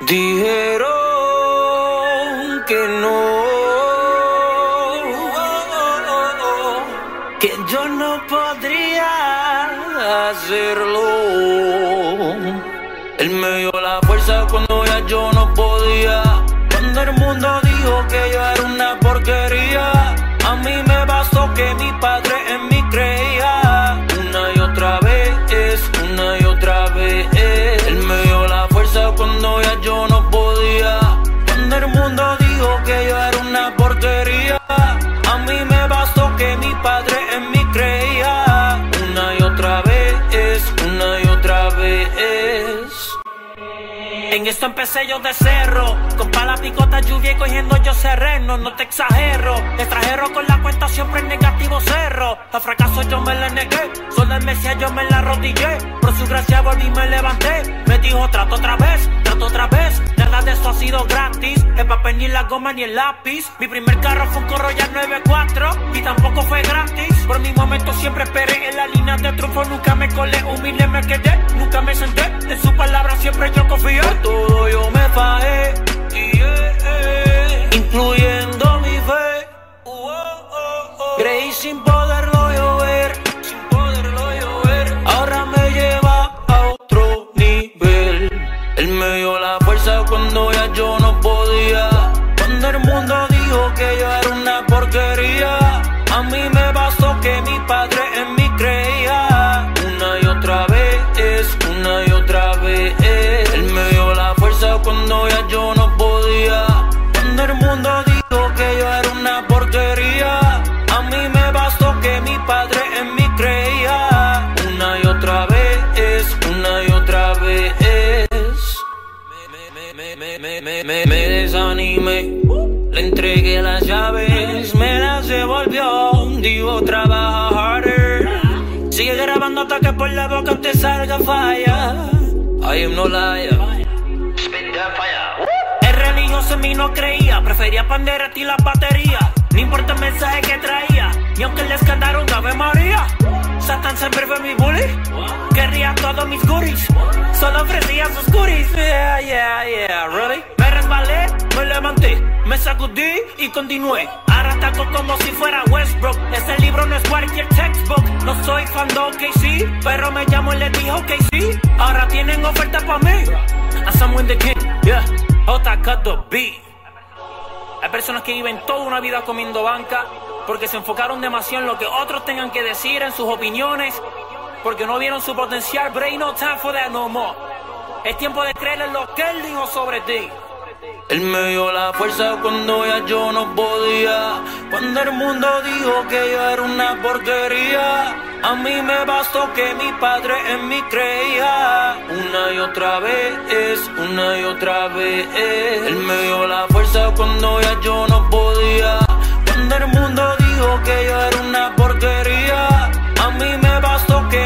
Dijeron que no, que yo no podría hacerlo. Me En esto empecé yo de cerro, con pala picota, lluvia y cogiendo yo sereno, no te exagero. Extranjero con la cuenta siempre en negativo cerro. A fracaso yo me le negué, solo el Mesías yo me la arrodillé. Por su gracia volví y me levanté. Me dijo trato otra vez, trato otra vez. Nada de eso ha sido gratis, el papel ni la goma ni el lápiz. Mi primer carro fue un Corolla 94 y tampoco fue gratis. Por mi momento siempre esperé en la línea de triunfo, nunca me colé, humilde me quedé, nunca me senté. En su palabra siempre yo confié. Por todo yo me fajé, yeah, incluyendo mi fe. Creí sin poderlo yo ver, sin poderlo yo ver. Ahora me lleva a otro nivel. Él me dio la fuerza cuando ya yo no podía. Cuando el mundo dijo que yo era ya yo no podía. Cuando el mundo dijo que yo era una porquería. A mí me bastó que mi padre en mí creía. Una y otra vez, una y otra vez. Me, me, me, desanimé. Le entregué las llaves, me las devolvió. Digo, trabaja harder. Sigue grabando hasta que por la boca te salga falla. I am no liar. Religioso en mí no creía, prefería pandera y la batería. No importa el mensaje que traía, ni aunque les cantaron Ave María. Satan siempre fue mi bully, querría todos mis goodies, solo ofrecía sus goodies. Yeah, yeah, yeah, really. Me resbalé, me levanté, me sacudí y continué. Ahora ataco como si fuera Westbrook. Ese libro no es cualquier textbook. No soy fan de OKC, pero me llamo y le dijo KC. Ahora tienen oferta para mí. I'm someone the king, yeah. J cut the beat. Hay personas que viven toda una vida comiendo banca porque se enfocaron demasiado en lo que otros tengan que decir, en sus opiniones, porque no vieron su potencial. But ain't no time for that no more. Es tiempo de creer en lo que él dijo sobre ti. Él me dio la fuerza cuando ya yo no podía. Cuando el mundo dijo que yo era una porquería. A mí me bastó que mi padre en mí creía. Una y otra vez, una y otra vez. Él me dio la fuerza cuando ya yo no podía. Cuando el mundo dijo que yo era una porquería. A mí me bastó que